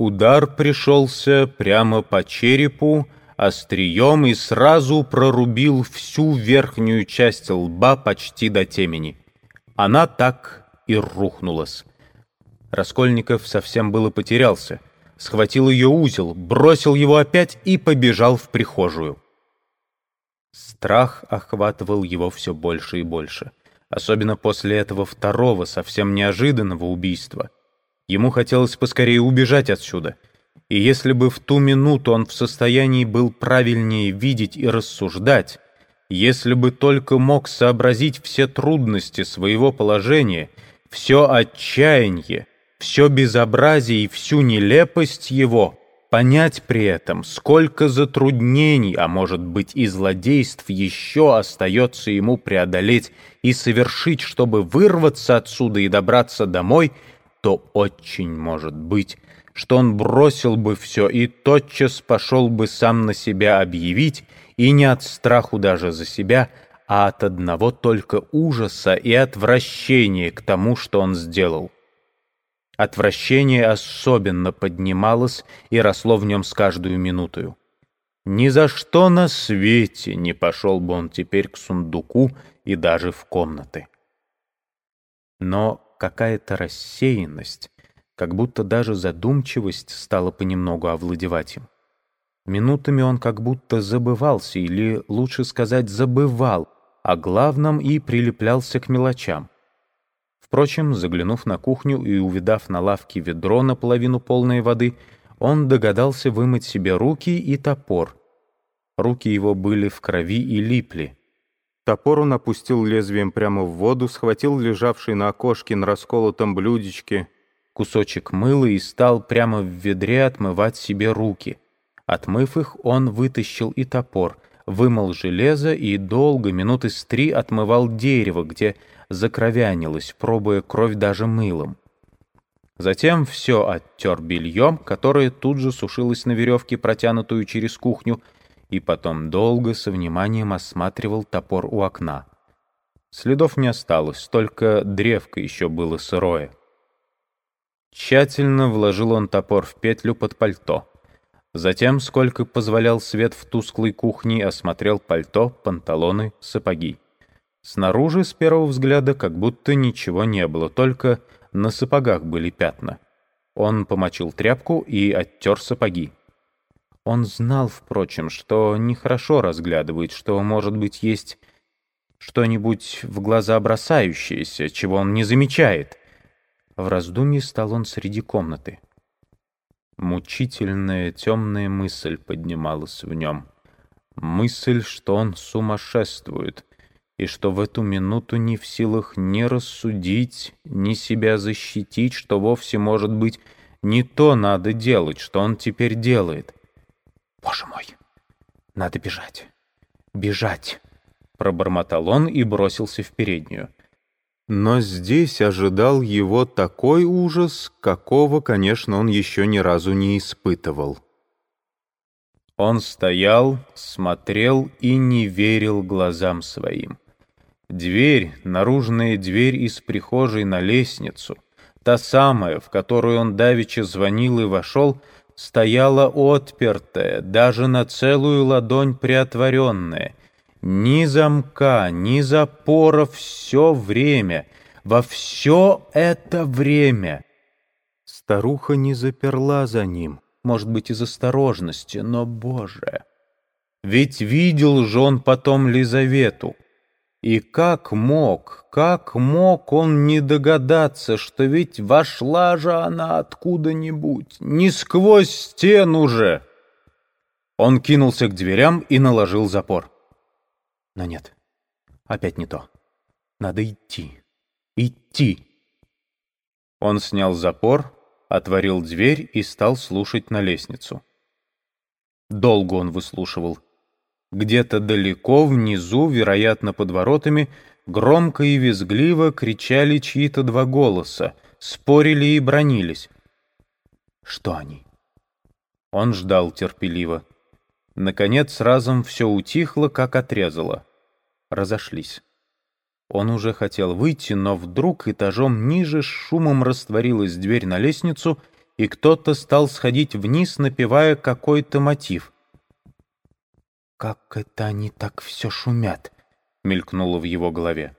Удар пришелся прямо по черепу, острием и сразу прорубил всю верхнюю часть лба почти до темени. Она так и рухнулась. Раскольников совсем было потерялся. Схватил ее узел, бросил его опять и побежал в прихожую. Страх охватывал его все больше и больше. Особенно после этого второго, совсем неожиданного убийства. Ему хотелось поскорее убежать отсюда. И если бы в ту минуту он в состоянии был правильнее видеть и рассуждать, если бы только мог сообразить все трудности своего положения, все отчаяние, все безобразие и всю нелепость его, понять при этом, сколько затруднений, а может быть и злодейств еще остается ему преодолеть и совершить, чтобы вырваться отсюда и добраться домой, то очень может быть, что он бросил бы все и тотчас пошел бы сам на себя объявить, и не от страху даже за себя, а от одного только ужаса и отвращения к тому, что он сделал. Отвращение особенно поднималось и росло в нем с каждую минутою. Ни за что на свете не пошел бы он теперь к сундуку и даже в комнаты. Но какая-то рассеянность, как будто даже задумчивость стала понемногу овладевать им. Минутами он как будто забывался, или, лучше сказать, забывал о главном и прилеплялся к мелочам. Впрочем, заглянув на кухню и увидав на лавке ведро наполовину полной воды, он догадался вымыть себе руки и топор. Руки его были в крови и липли. Топор он опустил лезвием прямо в воду, схватил лежавший на окошке на расколотом блюдечке кусочек мыла и стал прямо в ведре отмывать себе руки. Отмыв их, он вытащил и топор, вымыл железо и долго, минуты с три, отмывал дерево, где закровянилась, пробуя кровь даже мылом. Затем все оттер бельем, которое тут же сушилось на веревке, протянутую через кухню, и потом долго со вниманием осматривал топор у окна. Следов не осталось, только древко еще было сырое. Тщательно вложил он топор в петлю под пальто. Затем, сколько позволял свет в тусклой кухне, осмотрел пальто, панталоны, сапоги. Снаружи, с первого взгляда, как будто ничего не было, только на сапогах были пятна. Он помочил тряпку и оттер сапоги. Он знал, впрочем, что нехорошо разглядывает, что, может быть, есть что-нибудь в глаза бросающееся, чего он не замечает. В раздумье стал он среди комнаты. Мучительная темная мысль поднималась в нем. Мысль, что он сумасшествует — и что в эту минуту не в силах ни рассудить, ни себя защитить, что вовсе, может быть, не то надо делать, что он теперь делает. «Боже мой, надо бежать, бежать!» Пробормотал он и бросился в переднюю. Но здесь ожидал его такой ужас, какого, конечно, он еще ни разу не испытывал. Он стоял, смотрел и не верил глазам своим. Дверь, наружная дверь из прихожей на лестницу, та самая, в которую он давеча звонил и вошел, стояла отпертая, даже на целую ладонь приотворенная. Ни замка, ни запора все время, во все это время. Старуха не заперла за ним, может быть, из осторожности, но, боже! Ведь видел же он потом Лизавету. И как мог, как мог он не догадаться, что ведь вошла же она откуда-нибудь, не сквозь стену же? Он кинулся к дверям и наложил запор. Но нет, опять не то. Надо идти, идти. Он снял запор, отворил дверь и стал слушать на лестницу. Долго он выслушивал. Где-то далеко внизу, вероятно, под воротами, громко и визгливо кричали чьи-то два голоса, спорили и бронились. Что они? Он ждал терпеливо. Наконец, разом все утихло, как отрезало. Разошлись. Он уже хотел выйти, но вдруг этажом ниже с шумом растворилась дверь на лестницу, и кто-то стал сходить вниз, напевая какой-то мотив. «Как это они так все шумят?» — мелькнуло в его голове.